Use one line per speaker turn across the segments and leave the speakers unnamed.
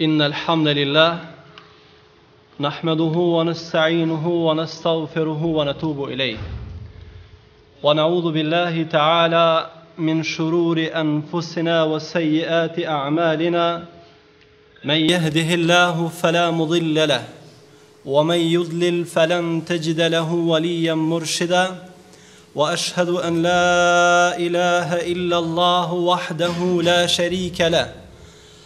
إن الحمد لله نحمده ونستعينه ونستغفره ونتوب إليه ونعوذ بالله تعالى من شرور أنفسنا وسيئات أعمالنا من يهده الله فلا مضل له ومن يضلل فلن تجد له وليا مرشدا وأشهد أن لا إله إلا الله وحده لا شريك له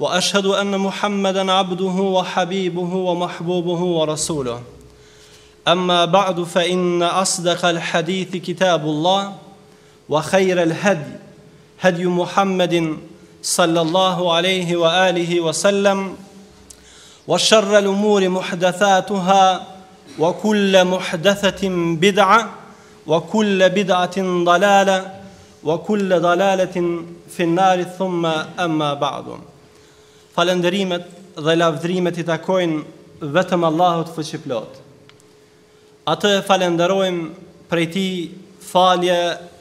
وأشهد أن محمدا عبده وحبيبه ومحبوبه ورسوله أما بعد فإن أصدق الحديث كتاب الله وخير الهدي هدي محمد صلى الله عليه وآله وسلم وشر الأمور محدثاتها وكل محدثة بدعة وكل بدعة ضلالة Wa kulle dalaletin fin nari thumma amma ba'du. Falënderimet dhe lavdërimet i takojnë vetëm Allahut fuqiplotë. Atë e falënderojmë prej tij falje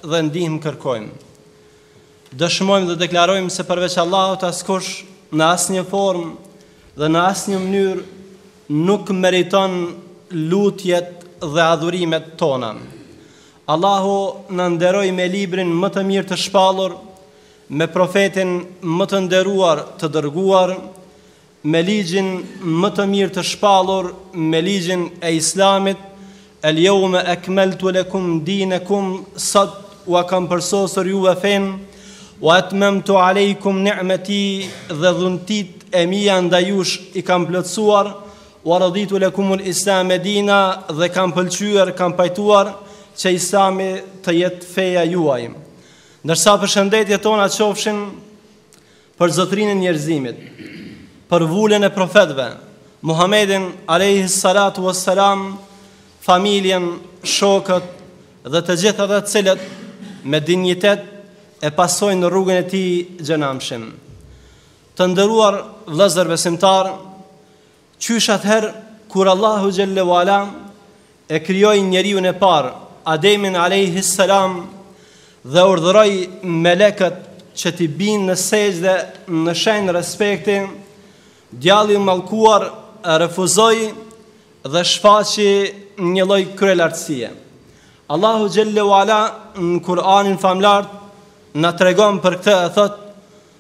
dhe ndihmë kërkojmë. Dëshmojmë dhe deklarojmë se përveç Allahut askush në asnjë formë dhe në asnjë mënyrë nuk meriton lutjet dhe adhurimet tona. Allahu na nderoi me librin më të mirë të shpallur, me profetin më të nderuar të dërguar, me ligjin më të mirë të shpallur, me ligjin e Islamit, El yawma akmaltu lakum dinakum sot ua kam përsosur juve fenë, wa atmamtu alaykum ni'mati dhe dhuntitë e mia ndaj jush i kam plotësuar, Wa raditu lakumul islame dina dhe kam pëlqyer, kam pajtuar që Islami të jetë feja juaj. Ndërsa përshëndetjet tona qofshin për zotërinë e njerëzimit, për vulën e profetëve, Muhammedin alayhi salatu wassalam, familjen, shokët dhe të gjithë ata të cilët me dinjitet e pasojnë rrugën e tij xhenamshëm. Të nderuar vëllezër besimtarë, Qysh atëherë kur Allahu xhelle wala e krijoi njeriun e parë, Ademin alejhi selam dhe urdhëroi melekët që t'i binë në sexhde në shenjë respekti, djalli i mallkuar e refuzoi dhe shfaqi një lloj kryelartësie. Allahu xhelle wala në Kur'anin famëlartë na tregon për këtë e thotë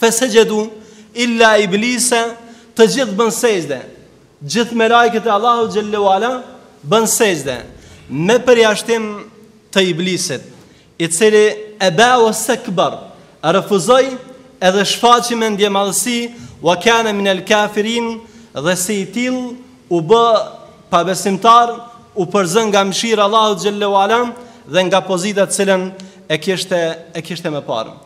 Fesexhedu illa iblise të gjithë bënë sexhde. Gjithë melaiket e Allahu Gjellu Ala bënë sexhde. Me përjashtim të iblisit, i cili eba westekber, refuzoi edhe shfaqi mendjemadhësi, wa kane min el kafirin dhe si i tillë u bë pabesimtar, u përzu nga mëshira e Allahu Gjellu Ala dhe nga pozita të cilën e kishte, e kishte më parë.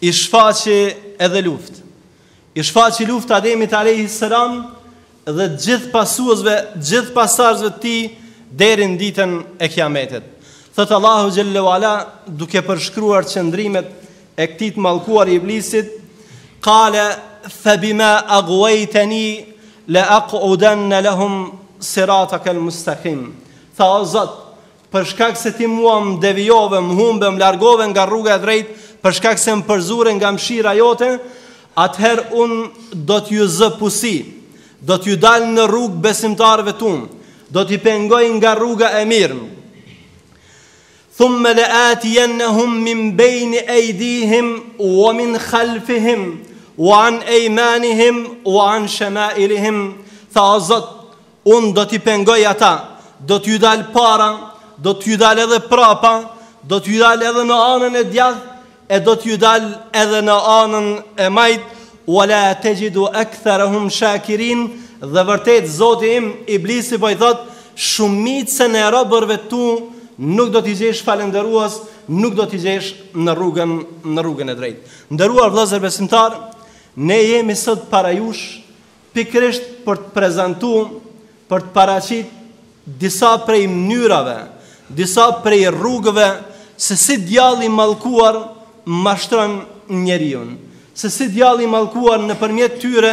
I shfaqi edhe luftë. I shfaqi luftë Ademit alayhis salam dhe të gjithë pasuesve, të gjithë pasardhësve të tij deri në ditën e Kiametit. Thotë Allahu xhallahu ala duke përshkruar qëndrimet e këtij të mallkuari, iblisit, qala fa bima aghwaytani la aqudanna lahum siratak al-mustaqim. Tha o Zot, Për shkak se ti mua më devijove, më humbe, më largove nga rruga e drejtë, për shkak se më përzure nga mëshira jote, atëherë un do të ju zë pusi, do të ju dal në rrugë besimtarëve tu, do t'i pengoj nga rruga e mirë. Thumme le atijennehum min bejni ejdihim ve min halfihim ve an ejmanihim ve an shemailihim Tha o zot Unë do t'i pengoj ata, do t'ju dal para, do t'ju dal edhe prapa, do t'ju dal edhe në anën e djath, e do t'ju dal edhe në anën e majt, ue la texhidu ektherehum shakirin, dhe vërtet Zoti im Iblisi po i thot shumicën e robërve tu nuk do t'i gjesh falënderues, nuk do t'i gjesh në rrugën në rrugën e drejtë. Nderuar vëllezër besimtar, ne jemi sot para jush pikërisht për të prezantu, për të paraqit disa prej mënyrave, disa prej rrugëve se si djalli i mallkuar mashtron njeriun, se si djalli i mallkuar nëpërmjet tyre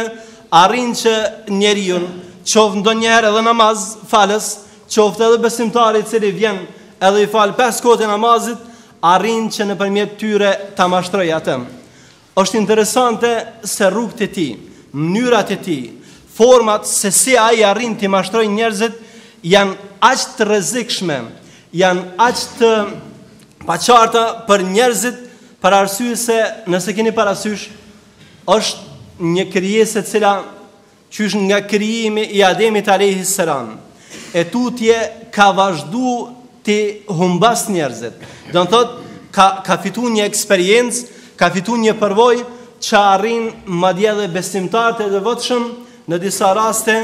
arrin që njeriun, qoftë ndonjëherë edhe namaz falës, qoftë edhe besimtar i cili vjen edhe i fal pesë kohët e namazit, arrin që nëpërmjet tyre ta mashtrojë atë. Është interesante se rrugët e tij, mënyrat e tij, format se si ai arrin t'i mashtrojë njerëzit janë aq të rrezikshme, janë aq të paqarta për njerëzit për arsye se nëse kemi parasysh është një krijesë e cila qysh nga krijimi i Ademit alejhi selam e tutje ka vazhdu t'i humbas njerëzit. Do të thot ka ka fitu një eksperiencë, ka fitu një përvojë që arrin madje dhe besimtarët e devotshëm në disa raste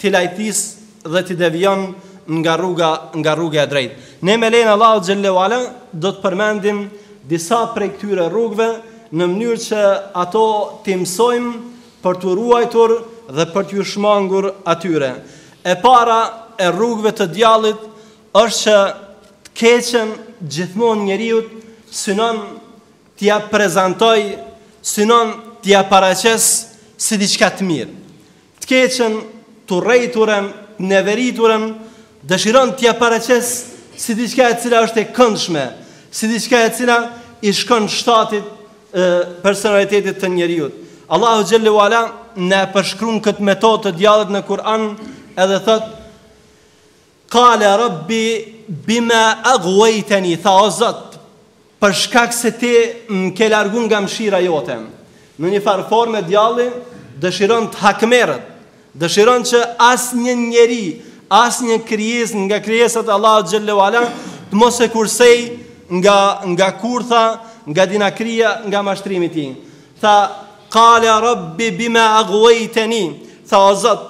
t'i lajthis dhe t'i devijon nga rruga nga rruga e drejtë. Ne me lejen e Allahut xhelle ue ala do të përmendim disa prej këtyre rrugëve në mënyrë që ato t'i mësojmë për t'u ruajtur dhe për t'ju shmangur atyre. E para e rrugëve të djallit është që të keqen gjithmonë njeriut synon t'ja prezantoj, synon t'ja paraqes si diçka të mirë. Të keqen, t'urrejturën, t'neveriturën, dëshiron t'ja paraqes si diçka e cila është e këndshme, si diçka e cila i shkon shtatit, personalitetit të njeriut. Allahu xhelle ue ala na e përshkrun këtë metod të djallit në Kur'an edhe thot Kale rabbi bima agvejteni, tha o zot, për shkak se ti më ke largu nga mshira jote. Në një farë forme djalli dëshiron të hakmerret, Dëshiron që asnjë njeri, asnjë krijesë nga krijesat e Allahut xhallahu ala të mos e kursej nga nga kurtha, nga dinakria, nga mashtrimi i tij. Tha qale rabbi bima aghwaytani. Tha o Zot,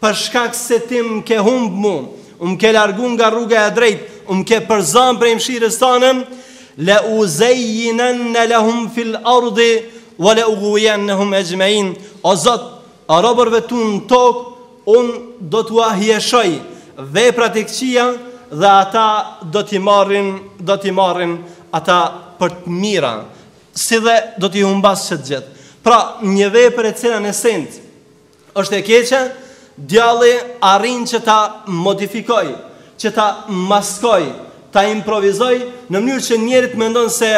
për shkak se ti më ke humb mu, më ke largu nga rruga e drejtë, u më ke përzan prej mëshirës tane, la uzayyinan lahum fil ardi wa la ughwiyanhum ajma'in. O Zot, Robërve tu në tokë Unë do t'ua hijeshoj veprat e këqija dhe ata do t'i marrin do t'i marrin ata për të mira, si dhe do t'i humbas që të gjithë. Pra, një vepër e cila në esencë është e keqe, djalli arrin që ta modifikojë. që ta maskojë, ta improvizojë në mënyrë që njeriu të mendon se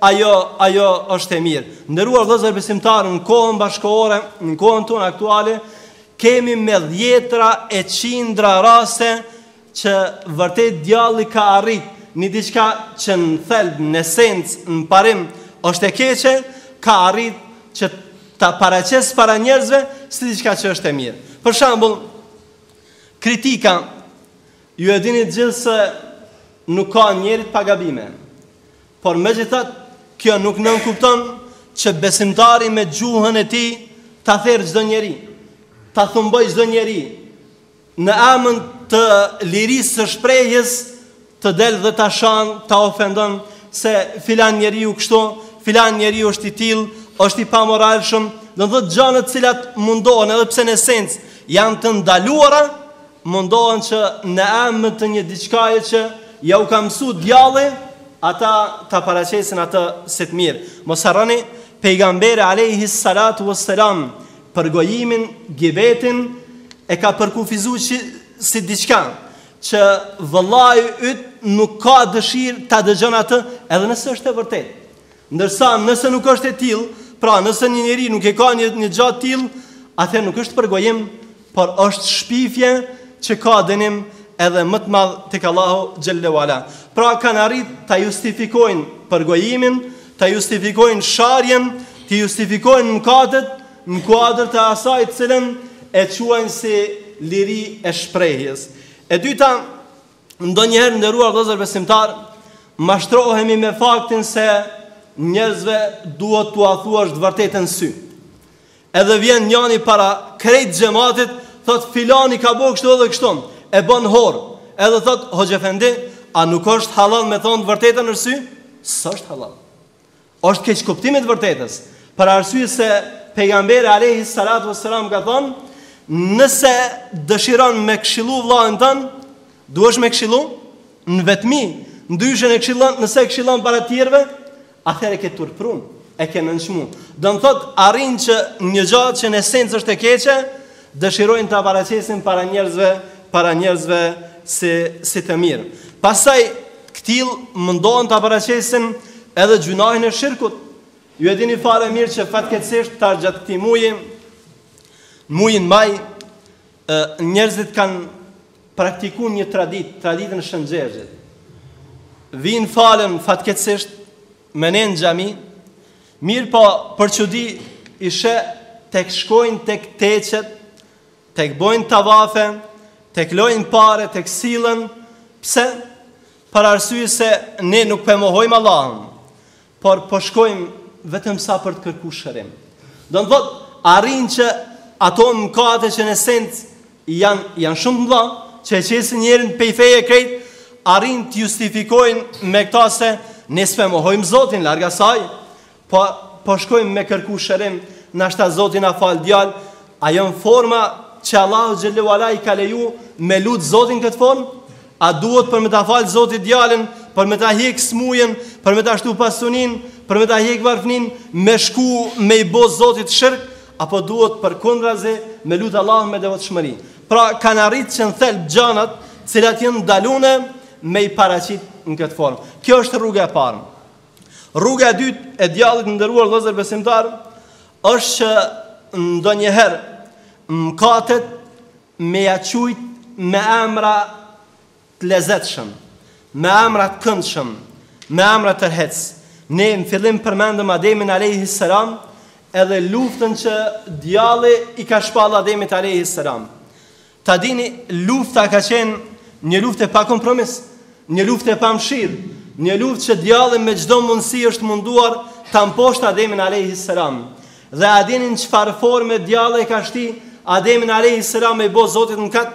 ajo ajo është e mirë. Nderuar vëllezër besimtarë, në kohën bashkëkohore, në kohën tonë aktuale, kemi me dhjetra e qindra raste që vërtet djalli ka arrit një diçka që në thelb, në esencë, në parim është e keqe, ka arrit që ta paraqes para njerëzve si diçka që është e mirë. Për shembull, Kritika, ju e dini të gjithë se nuk ka njeri t'pagabime. Por megjithatë, kjo nuk nënkupton që besimtari me gjuhën e tij ta therë çdo njeri, ta thumbojë çdo njeri në emër të lirisë së shprehjes të del dhe ta shan, ta ofendon se filan njeriu kështu, filan njeriu është i tillë, është i pamoralshëm, do të thotë gjëra të cilat mundohen edhe pse në esencë janë të ndaluara, mundohen që në emër të një diçkaje që ja u ka mësu djalli, ata ta paraqesin atë si të mirë. Mos harroni pejgamberi alayhi salatu wassalam përgojimin, gibetin e ka përkufizuar si diçka që vëllai yt nuk ka dëshirë ta dëgjon atë, edhe nëse është e vërtetë. Ndërsa nëse nuk është e tillë, pra nëse një njeri nuk e ka një një gjë të tillë, atëherë nuk është përgojim, por është shpifje që ka dënim edhe më të madh tek Allahu xhallahu ala. Pra kanë arrit ta justifikojnë përgojimin, ta justifikojnë sharjen, t'i justifikojnë mëkatet në kuadër të asaj të cilën e quajnë si liri e shprehjes. E dyta, ndonjëherë nderuar vëllezër besimtar, mashtrohemi me faktin se njerëzve duhet t'ua thuash të vërtetën n'sy. Edhe vjen njani para krejt xhamatit, thot filani ka bo kështu edhe kështu, e bon hor. Edhe thot Hoxhefendi, a nuk është halal me thonë të vërtetën në sy? S'është halal. Është keqkuptim i së vërtetës, për arsye se Pejgamberi alejhi salatu ves selam ka thonë, nëse dëshiron me këshillu vëllain ton, duhesh me këshillu në vetmi, ndryshe n'e këshillon, nëse e këshillon para të tjerëve, atëherë e ke turprun, e ke nënçmu. Do të thotë arrin që një gja që në esencë është e keqe, Dëshirojnë ta paraqesin para njerëzve, para njerëzve si si të mirë. Pastaj këtill mundohen ta paraqesin edhe gjunahin e shirkut. Ju e dini fare mirë që fatkeqësisht tar gjatë këtij muaji, muajin maj, njerëzit kanë praktiku një traditë, traditën e Shën Gjergjit. Vin falën fatkeqësisht me ne në xhami, Mirëpo, për çudi, i sheh tek shkojnë tek teqet, tek bojnë tavafe, tek lojnë pare, tek sillen, pse? Për arsye se ne nuk po e mohojmë Allahun, por po shkojmë vetëm sa për të kërku shërim. Do të thotë, arrin që ato mëkate që në esencë Jan jan shumë të mëdha që e qesin njerin pej feje krejt arrin të justifikojnë me këta se ne s'pe mohojmë Zotin larg asaj. Po po shkojmë me kërku shërim, nashta Zoti na fal djalë, a jon forma që Allahu xhele ve ala i ka leju me lut Zotin këtë formë? A duhet për me ta fal Zoti djalin, për me ta hjek smujën, për me ta shtu pasunin, për me ta hjek varfnin, me shku me i bo Zotit shirk, Apo duhet përkundrazi me lut Allahun me devotshmëri. Pra kanë arrit që në thelb gjanat, të cilat janë ndalune me i paraqit në këtë formë. Kjo është rruga e parë. Rruga e dytë e djallit të nderuar vëllezër besimtar është që ndonjëherë mkatet me ja qujt me emra të lezetshëm, me emra të këndshëm, me emra tërheqës. Ne në fillim përmendëm Ademin alayhis salam, edhe luftën që djalli i ka shpallë Ademit alayhis salam. Ta dini, lufta ka qenë një luftë e pakompromis, një luftë e pamëshirë, një luftë që djalli me çdo mundësi është munduar ta mposhtë Ademin alayhis salam. Dhe a dini në çfarë forme djalli e ka shti Ademin alayhis salam me i bo Zotit mkat?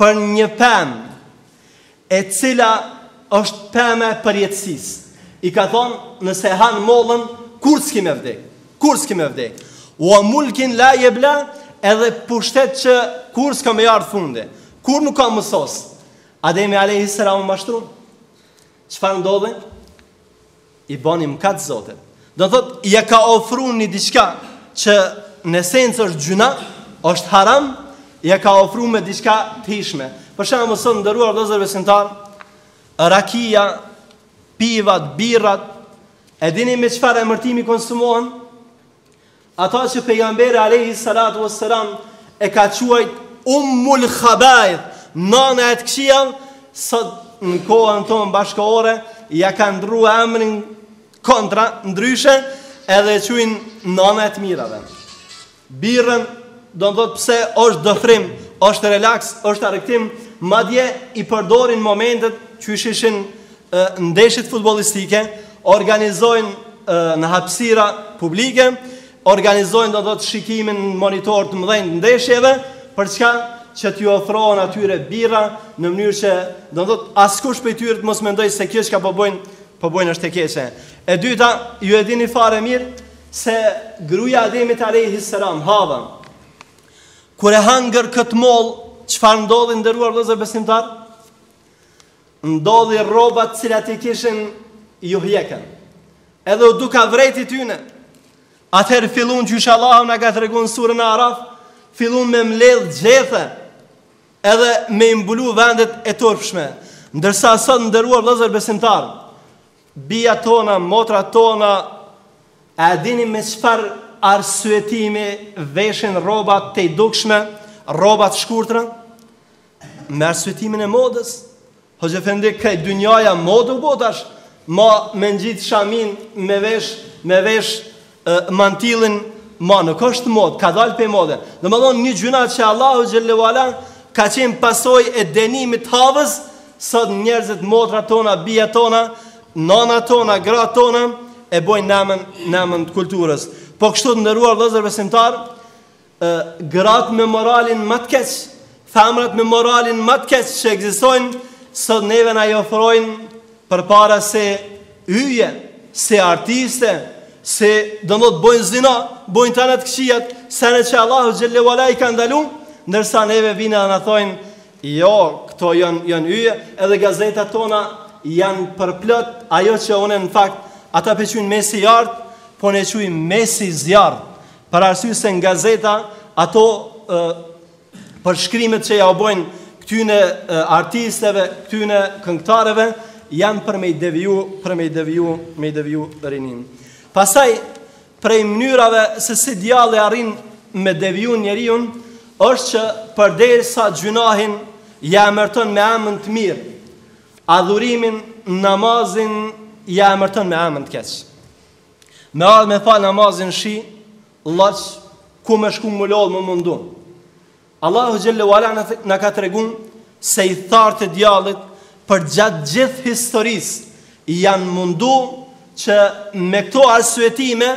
Për një pemë, e cila është pemë e përjetësisë, i ka thonë, nëse han mollën, kurrë s'ki me vdek, kurrë s'ki me vdek, ua mulkin la jebla, edhe pushtet që kurrë s'ka me i ardh fundi, kurrë nuk ka m'u sos, Ademi alejhi selam u mashtru, çfarë ndodhi? I bani mkat Zotit. Do thot ja ka ofruar një diçka që në esencë është gjynah, është haram, ja ka ofruar me diçka të hijshme. Për shembull, sot nderuar vëllezër besimtar, rakia, pivat, birrat, e dini me çfarë emërtimi konsumohen? Ata që Pejgamberi alejhi salatu ue selam e ka quajt Ummul Khaba'ith, Nëna e të këqijave, sot në kohën tonë bashkëkohore ja kanë ndrruar emrin kontra ndryshe edhe e quajnë Nëna e të mirave. Birrën do të thotë pse është dëfrim, është relax, është argëtim, madje i përdorin momentet qysh ishin ndeshjet futbollistike organizojnë në hapësira publike, organizojnë do thotë shikimin në monitor të mëdhenj të ndeshjeve, për çka që t'ju ofrohen atyre birra në mënyrë që do thotë askush prej tyre të mos mendoj se kjo çka po bëjnë, po bëjnë është e keqe. E dyta, ju e dini fare mirë se gruaja e Ademit alayhi salam, Hava, kur e hangër këtë moll, çfarë ndodhi nderuar vllezër besimtar? Ndodhi rrobat të cilat i kishin ju hjekën. Edhe u duk avreti tyne. Atëherë fillun qysh Allahu na ka tregu n'suren Araf, fillun me mledh gjethe edhe me i mbulu vendet e turpshme. Ndërsa sot nderuar vllezër besimtar, bijat tona, motrat tona, e dini me çfarë arsyetimi veshin rroba të tejdukshme, rroba t'shkurtra, Me arsyetimin e modës, hoxhë efendi krejt dynjaja modë u bo tash, ma me ngjit shamin me vesh, me vesh mantilin, ma nuk është modë, ka dalë pej mode. Domethonë një gjynah që Allahu xhelle ue ala ka qenë pasoj e dënimit të Havës, sot njerëzit motrat tona, bijat tona, nanat tona, gratë tona, e bojnë n'emën, n'emën të kulturës. Po kështu të nderuar vllezër besimtarë, Gratë me moralin më të keq, femrat me moralin më të keq që ekzistojnë, sot neve na i ofrojnë përpara si yje, si artiste, se do thotë bëjnë zina, bëjnë tana të këqijat, send që Allahu xhelle wala i ka ndalu, ndërsa neve vijnë edhe na thonë, jo, këto janë yje, edhe gazetat tona janë përplot ajo që unë në fakt ata pe qujnë mesi i artë, po ne quajmë mesi zjarr. Për arsye se n'gazeta ato e, përshkrimet që ja u bojnë këtyne artisteve, këtyne këngëtareve, janë për me i deviju, për me i deviju, me i deviju rinin. Pasaj, prej mënyrave se si djalli arrin me deviju njeriun, është që përderisa gjynahin ja emërton me emën të mirë, adhurimin, namazin, ja emërton me emën të keq. Me ardhë me falë namazin shi, llaç, ku me shku m'u lodhë m'u mundu. Allahu xhelle ve ala na ka tregu se ithtarët e djallit përgjatë gjithë historisë janë mundu që me këto arsyetime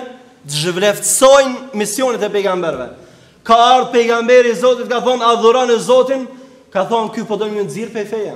të zhvleftësojnë misionet e pejgamberve. Ka ardhë pejgamberi i Zotit, ka thonë adhurone Zotin, ka thonë ky po don me ju nxjerrë pej feje.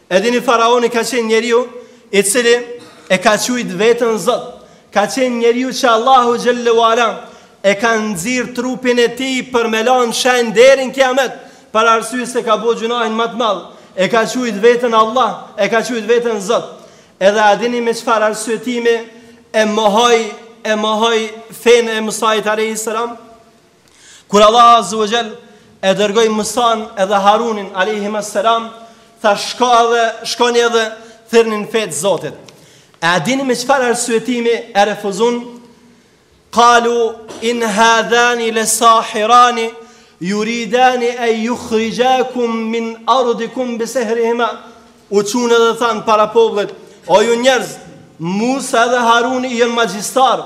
E dini faraoni ka qenë njeriu i cili e ka qujt veten Zot. Ka qenë njeriu që Allahu xhelle ve ala e ka nxirr trupin e tij për me lanë shenjë deri në kiamet, për arsye se ka bo gjynahin ma të madh. E ka qujt veten Allah, e ka qujt veten Zot. Edhe a dini me çfarë arsyetimi e mohoi e mohoi fenë e Musait alejhis selam? Kur Allahu azze ve xhel e dërgoi Musan edhe Harunin alejhim selam, tha shkoni edhe thirrni në fe të Zotit. A dini me çfarë arsyetimi e refuzon? Qalu in hadhani la sahirani yuridani an yukhrijakum min ardikum bi sihrihima. U çu edhe tha para popullit, o ju njerëz, Musa dhe Haruni janë magjistarë,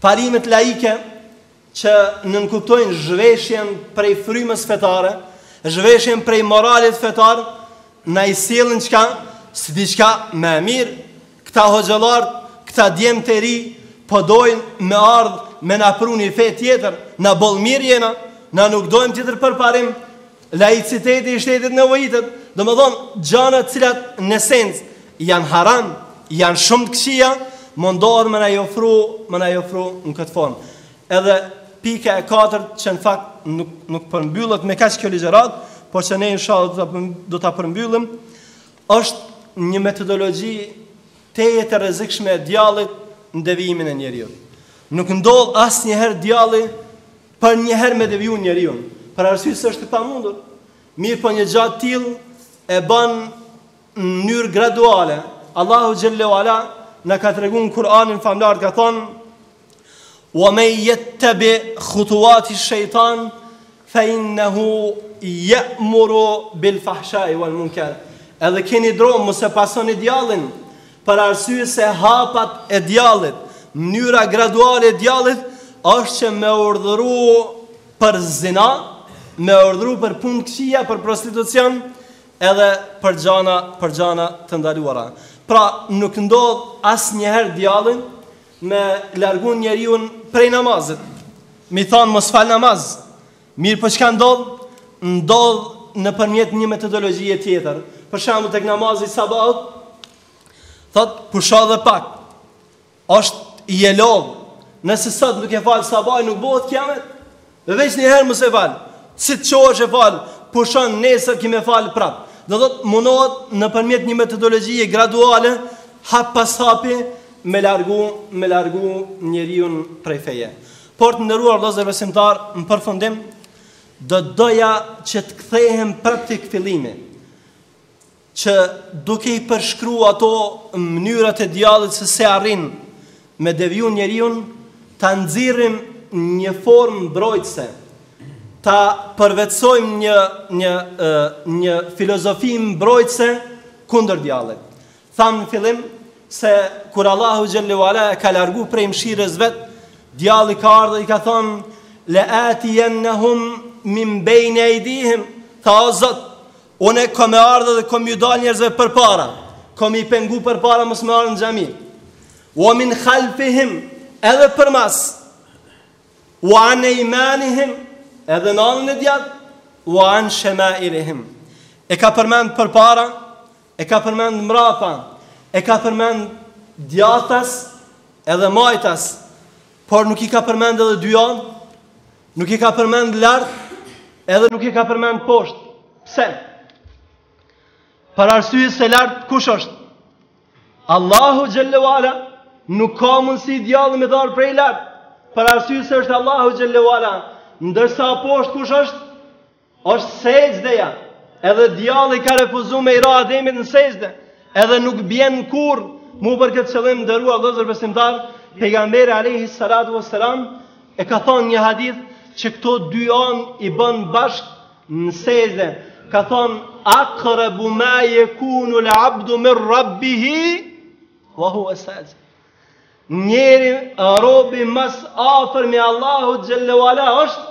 Parimet laike që nënkuptojnë zhveshjen prej frymës fetare, zhveshjen prej moralit fetar, na i sjellin çka? Si diçka ma e mirë. Këta hoxhallarë, këta djem të rinj, po dojnë me ardhë me na pru një fe tjetër, na boll mirë jena, na nuk dojmë tjetër përparim, Laiciteti i shtetit nevojitet, domethonë gjana të cilat në esencë janë haram, janë shumë të këqija, mundohen me na i ofru, me na i ofru në këtë formë. Edhe pika e katërt që në fakt nuk, nuk përmbyllet me kaq kjo ligjëratë, por që ne inshallah do ta përmbyllim, është një metodologji tejet e rrezikshme e djallit në devijimin e njeriut. Nuk ndodh asnjëherë djalli Përnjëherë me deviju njeriun, për arsye se është e pamundur. Mirëpo një gja të tillë e ban në mënyrë graduale. Allahu xhelle ve ala na ka tregu në Kur'anin famëlartë ka thonë Wa men jettebi khutuati shejtan Fa innehu jemuru bil fahshaj wal munker Edhe keni dro, mos e pasoni djallin Për arsye se hapat e djallit, mënyra graduale e djallit është që me urdhëru për zina, me urdhëru për punë këqija, për prostitucion, edhe për gjana, për gjana të ndaluara. Pra nuk ndodh asnjëherë djalli me largu njeriun prej namazit. Me i thonë mos fal namaz, Mirëpo çka ndodh? Ndodh nëpërmjet një metodologjie tjetër. Për shembull tek namazi i sabahut thot pusho edhe pak. Është, je lodh. Nëse sot nuk e fal sabahin nuk bëhet kiamet. Dhe veç një herë mos e fal. Si të çohesh e fal, pushon nesër ki me fal prap. Do thot mundohet nëpërmjet një metodologjie graduale, hap pas hapi me largu me largu njeriun prej feje. Por të nderuar vëllezër besimtar, në përfundim do të doja që të kthehem prapë tek fillimi. Që duke i përshkru ato mënyrat e djallit se si arrin me deviju njeriun, ta nxirrim një formë mbrojtëse, ta përvetësojmë një një një filozofi mbrojtëse kundër djallit. Thamë në fillim se kur Allahu xhelle ve ala e ka largu prej mëshirës vet, djalli ka ardh e i ka thonë le atijennehum min bejni ejdihim, tha o zot, une kom me ardhë dhe kom me ju dal njerëzve përpara, kom me i pengu përpara mos me ardhë në xhami, ve min halfihim edhe përmas, ve an ejmanihim edhe në anën e djathtë, ve an shemailihim. E ka përmend përpara, E ka përmend mbrapa, e ka përmend djathtas edhe majtas, por nuk i ka përmend edhe dy anë, nuk i ka përmend lart, edhe nuk i ka përmend poshtë. Pse? Për arsye se lart kush është? Allahu xhelle ve ala nuk ka mundësi djalli me ardh prej lart, për arsye se është Allahu xhelle ve ala. Ndërsa poshtë kush është? Është sexhdeja, edhe djalli ka refuzu me i ra Ademit në sexhde, edhe nuk bjen kurrë, mu për këtë qëllim të nderuar vëllezër besimtar, pejgamberi alejhi salatu ve selam, e ka thonë një hadith, që këto dy anë i bën bashkë në sexhde, ka thonë, akrabu ma jekunul abdu min rabbihi, ve huve saxhid. Njeri, robi ma s'afër me Allahu xhelle ve ala është,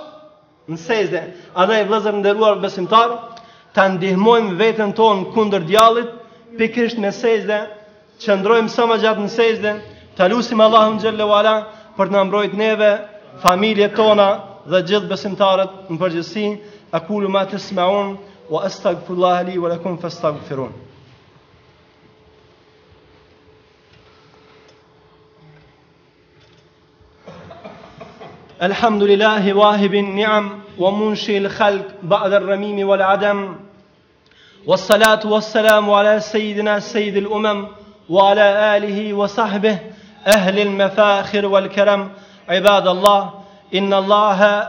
Në sexhde, andaj vëllezër të nderuar besimtar, ta ndihmojmë veten tonë kundër djallit, pikërisht me sexhde, qëndrojmë sa më gjatë në sexhde, ta lusim Allahun xhelle ue ala për të na mbrojt neve, familjet tona dhe gjithë besimtarët në përgjithësi. Aqulu ma tasma'un wa astaghfirullaha li wa lakum fastaghfirun. الحمد لله واهب النعم ومنشئ الخلق بعد الرميم والعدم والصلاة والسلام على سيدنا سيد الأمم وعلى آله وصحبه أهل المفاخر والكرم عباد الله إن الله